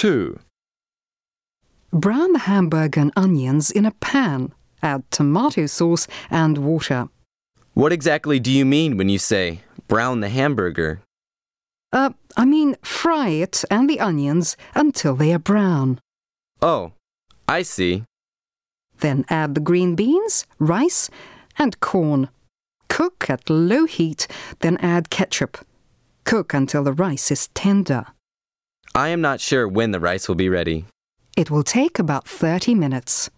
2. Brown the hamburger and onions in a pan. Add tomato sauce and water. What exactly do you mean when you say brown the hamburger? Uh, I mean, fry it and the onions until they are brown. Oh, I see. Then add the green beans, rice, and corn. Cook at low heat, then add ketchup. Cook until the rice is tender. I am not sure when the rice will be ready. It will take about 30 minutes.